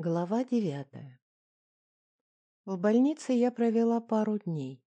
Глава девятая. В больнице я провела пару дней.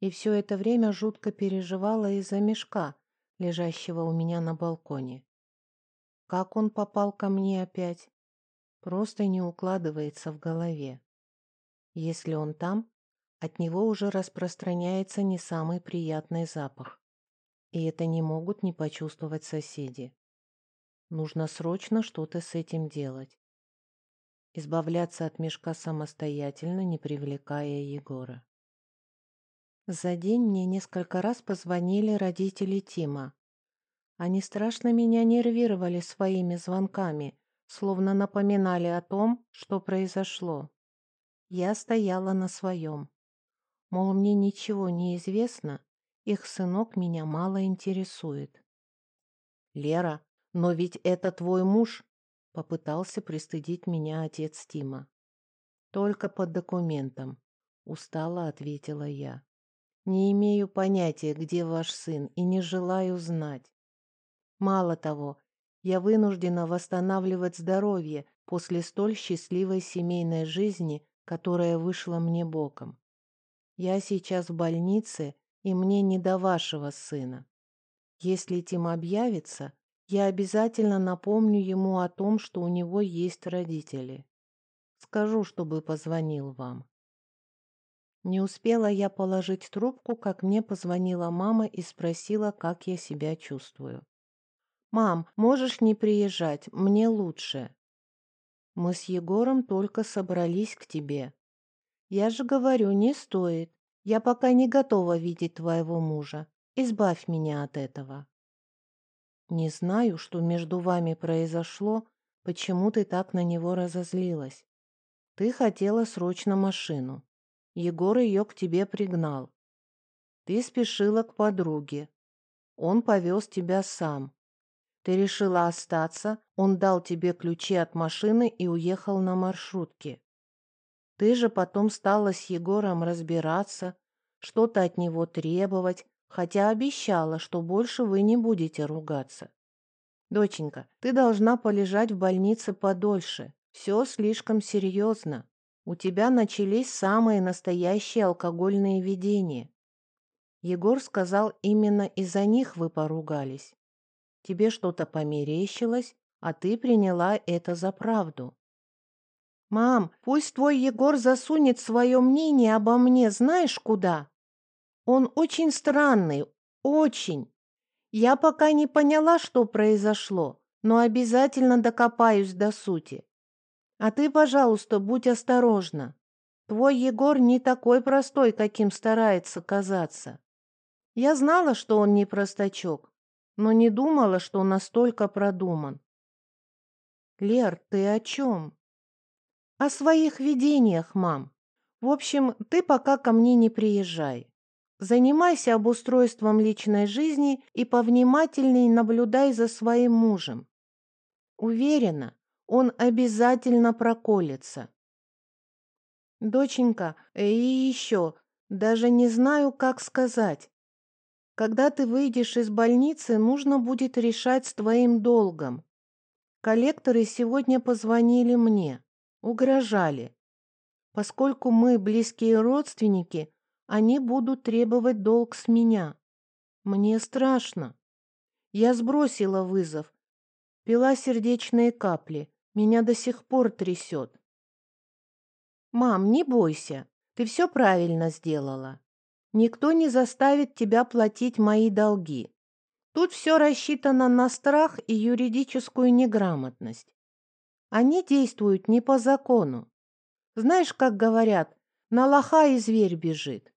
И все это время жутко переживала из-за мешка, лежащего у меня на балконе. Как он попал ко мне опять? Просто не укладывается в голове. Если он там, от него уже распространяется не самый приятный запах. И это не могут не почувствовать соседи. Нужно срочно что-то с этим делать избавляться от мешка самостоятельно, не привлекая Егора. За день мне несколько раз позвонили родители Тима. Они страшно меня нервировали своими звонками, словно напоминали о том, что произошло. Я стояла на своем. Мол, мне ничего не известно, их сынок меня мало интересует. «Лера, но ведь это твой муж!» Попытался пристыдить меня отец Тима. «Только под документом», — устало ответила я. «Не имею понятия, где ваш сын, и не желаю знать. Мало того, я вынуждена восстанавливать здоровье после столь счастливой семейной жизни, которая вышла мне боком. Я сейчас в больнице, и мне не до вашего сына. Если Тим объявится, я обязательно напомню ему о том, что у него есть родители. Скажу, чтобы позвонил вам. Не успела я положить трубку, как мне позвонила мама и спросила, как я себя чувствую. «Мам, можешь не приезжать, мне лучше». «Мы с Егором только собрались к тебе». «Я же говорю, не стоит. Я пока не готова видеть твоего мужа. Избавь меня от этого». Не знаю, что между вами произошло, почему ты так на него разозлилась. Ты хотела срочно машину. Егор ее к тебе пригнал. Ты спешила к подруге. Он повез тебя сам. Ты решила остаться, он дал тебе ключи от машины и уехал на маршрутке. Ты же потом стала с Егором разбираться, что-то от него требовать, хотя обещала, что больше вы не будете ругаться. Доченька, ты должна полежать в больнице подольше. Все слишком серьезно. У тебя начались самые настоящие алкогольные видения. Егор сказал, именно из-за них вы поругались. Тебе что-то померещилось, а ты приняла это за правду. «Мам, пусть твой Егор засунет свое мнение обо мне знаешь куда?» Он очень странный, очень. Я пока не поняла, что произошло, но обязательно докопаюсь до сути. А ты, пожалуйста, будь осторожна. Твой Егор не такой простой, каким старается казаться. Я знала, что он не простачок, но не думала, что он настолько продуман. Лер, ты о чем? О своих видениях, мам. В общем, ты пока ко мне не приезжай. Занимайся обустройством личной жизни и повнимательней наблюдай за своим мужем. Уверена, он обязательно проколется. Доченька, э, и еще, даже не знаю, как сказать. Когда ты выйдешь из больницы, нужно будет решать с твоим долгом. Коллекторы сегодня позвонили мне, угрожали. Поскольку мы близкие родственники, они будут требовать долг с меня. Мне страшно. Я сбросила вызов. Пила сердечные капли. Меня до сих пор трясет. Мам, не бойся. Ты все правильно сделала. Никто не заставит тебя платить мои долги. Тут все рассчитано на страх и юридическую неграмотность. Они действуют не по закону. Знаешь, как говорят, на лоха и зверь бежит.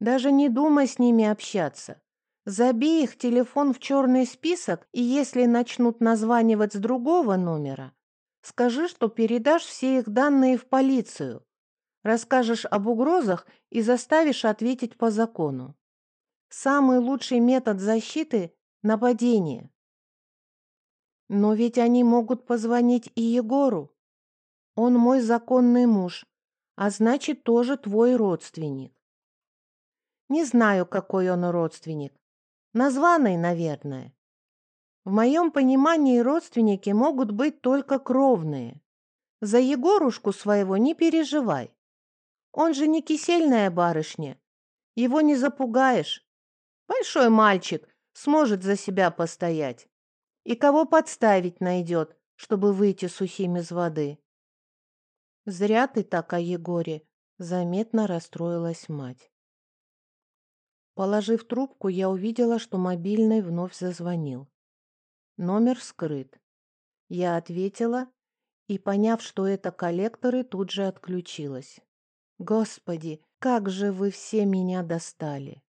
Даже не думай с ними общаться. Забей их телефон в черный список, и если начнут названивать с другого номера, скажи, что передашь все их данные в полицию. Расскажешь об угрозах и заставишь ответить по закону. Самый лучший метод защиты – нападение. Но ведь они могут позвонить и Егору. Он мой законный муж, а значит, тоже твой родственник. Не знаю, какой он родственник. Названный, наверное. В моем понимании родственники могут быть только кровные. За Егорушку своего не переживай. Он же не кисельная барышня. Его не запугаешь. Большой мальчик сможет за себя постоять. И кого подставить найдет, чтобы выйти сухим из воды. Зря ты так о Егоре, заметно расстроилась мать. Положив трубку, я увидела, что мобильный вновь зазвонил. Номер скрыт. Я ответила и, поняв, что это коллекторы, тут же отключилась. Господи, как же вы все меня достали!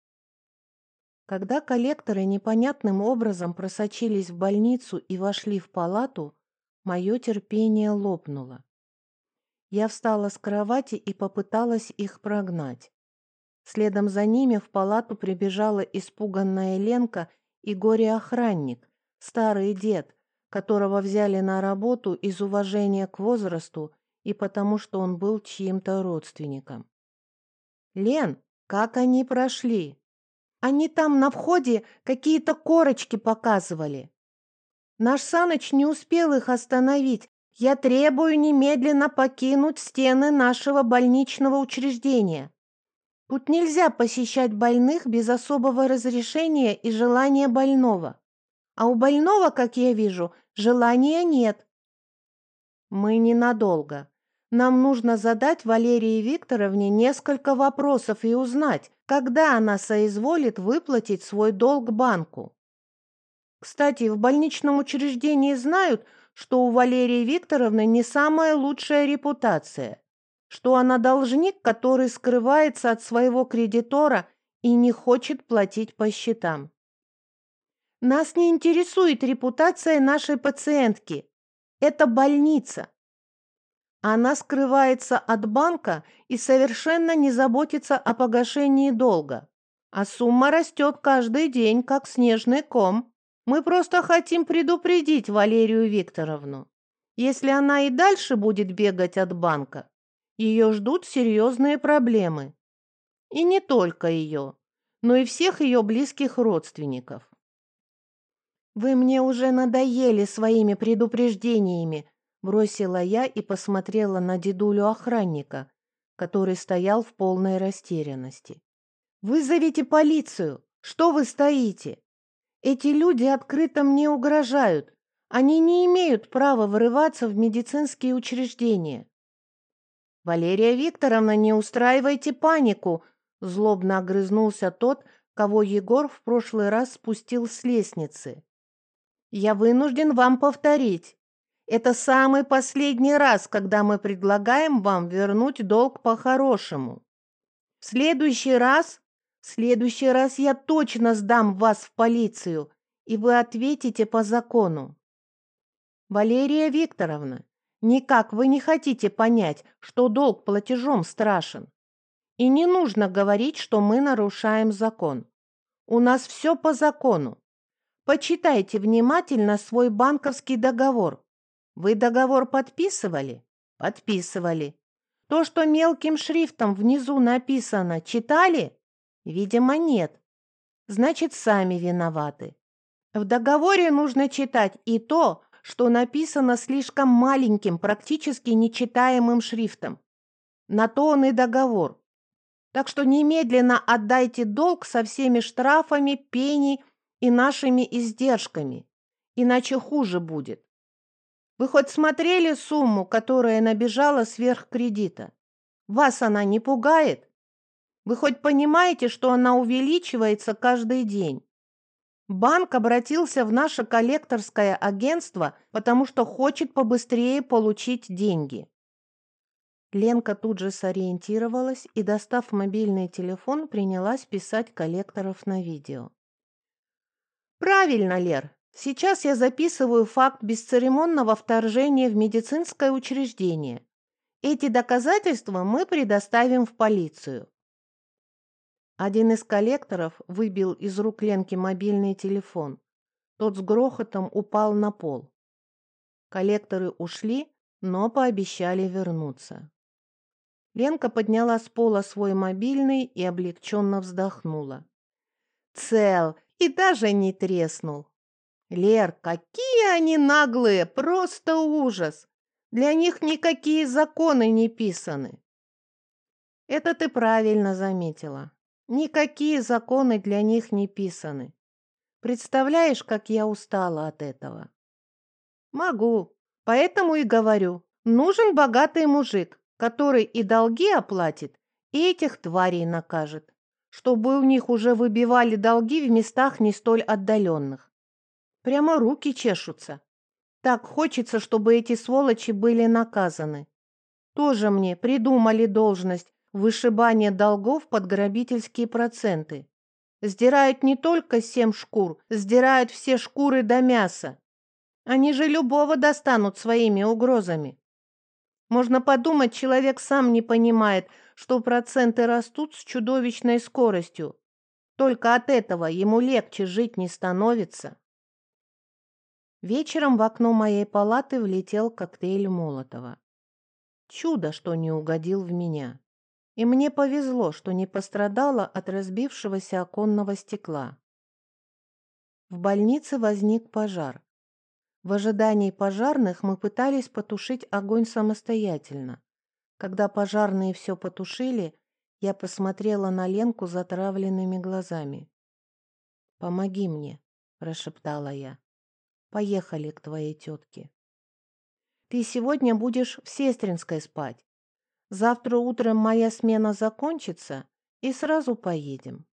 Когда коллекторы непонятным образом просочились в больницу и вошли в палату, мое терпение лопнуло. Я встала с кровати и попыталась их прогнать. Следом за ними в палату прибежала испуганная Ленка и горе-охранник, старый дед, которого взяли на работу из уважения к возрасту и потому, что он был чьим-то родственником. «Лен, как они прошли?» «Они там на входе какие-то корочки показывали. Наш Саныч не успел их остановить. Я требую немедленно покинуть стены нашего больничного учреждения. Тут нельзя посещать больных без особого разрешения и желания больного. А у больного, как я вижу, желания нет. Мы ненадолго. Нам нужно задать Валерии Викторовне несколько вопросов и узнать, когда она соизволит выплатить свой долг банку. Кстати, в больничном учреждении знают, что у Валерии Викторовны не самая лучшая репутация, что она должник, который скрывается от своего кредитора и не хочет платить по счетам. Нас не интересует репутация нашей пациентки. Это больница. Она скрывается от банка и совершенно не заботится о погашении долга. А сумма растет каждый день, как снежный ком. Мы просто хотим предупредить Валерию Викторовну. Если она и дальше будет бегать от банка, ее ждут серьезные проблемы. И не только ее, но и всех ее близких родственников. «Вы мне уже надоели своими предупреждениями», бросила я и посмотрела на дедулю-охранника, который стоял в полной растерянности. «Вызовите полицию! Что вы стоите? Эти люди открыто мне угрожают. Они не имеют права врываться в медицинские учреждения». «Валерия Викторовна, не устраивайте панику!» Злобно огрызнулся тот, кого Егор в прошлый раз спустил с лестницы. Я вынужден вам повторить. Это самый последний раз, когда мы предлагаем вам вернуть долг по-хорошему. В следующий раз, в следующий раз я точно сдам вас в полицию, и вы ответите по закону. Валерия Викторовна, никак вы не хотите понять, что долг платежом страшен. И не нужно говорить, что мы нарушаем закон. У нас все по закону. Почитайте внимательно свой банковский договор. Вы договор подписывали? Подписывали. То, что мелким шрифтом внизу написано, читали? Видимо, нет. Значит, сами виноваты. В договоре нужно читать и то, что написано слишком маленьким, практически нечитаемым шрифтом. На то он и договор. Так что немедленно отдайте долг со всеми штрафами, пеней и нашими издержками, иначе хуже будет. Вы хоть смотрели сумму, которая набежала сверх кредита? Вас она не пугает? Вы хоть понимаете, что она увеличивается каждый день? Банк обратился в наше коллекторское агентство, потому что хочет побыстрее получить деньги. Ленка тут же сориентировалась и, достав мобильный телефон, принялась писать коллекторов на видео. Правильно, Лер. Сейчас я записываю факт бесцеремонного вторжения в медицинское учреждение. Эти доказательства мы предоставим в полицию. Один из коллекторов выбил из рук Ленки мобильный телефон. Тот с грохотом упал на пол. Коллекторы ушли, но пообещали вернуться. Ленка подняла с пола свой мобильный и облегченно вздохнула. «Цел! и даже не треснул. Лер, какие они наглые, просто ужас! Для них никакие законы не писаны. Это ты правильно заметила. Никакие законы для них не писаны. Представляешь, как я устала от этого? Могу. Поэтому и говорю, нужен богатый мужик, который и долги оплатит, и этих тварей накажет, чтобы у них уже выбивали долги в местах не столь отдаленных. Прямо руки чешутся. Так хочется, чтобы эти сволочи были наказаны. Тоже мне придумали должность вышибания долгов под грабительские проценты. Сдирают не только семь шкур, сдирают все шкуры до мяса. Они же любого достанут своими угрозами. Можно подумать, человек сам не понимает, что проценты растут с чудовищной скоростью. Только от этого ему легче жить не становится. Вечером в окно моей палаты влетел коктейль Молотова. Чудо, что не угодил в меня. И мне повезло, что не пострадала от разбившегося оконного стекла. В больнице возник пожар. В ожидании пожарных мы пытались потушить огонь самостоятельно. Когда пожарные все потушили, я посмотрела на Ленку затравленными глазами. «Помоги мне», – прошептала я. Поехали к твоей тетке. Ты сегодня будешь в Сестринской спать. Завтра утром моя смена закончится, и сразу поедем.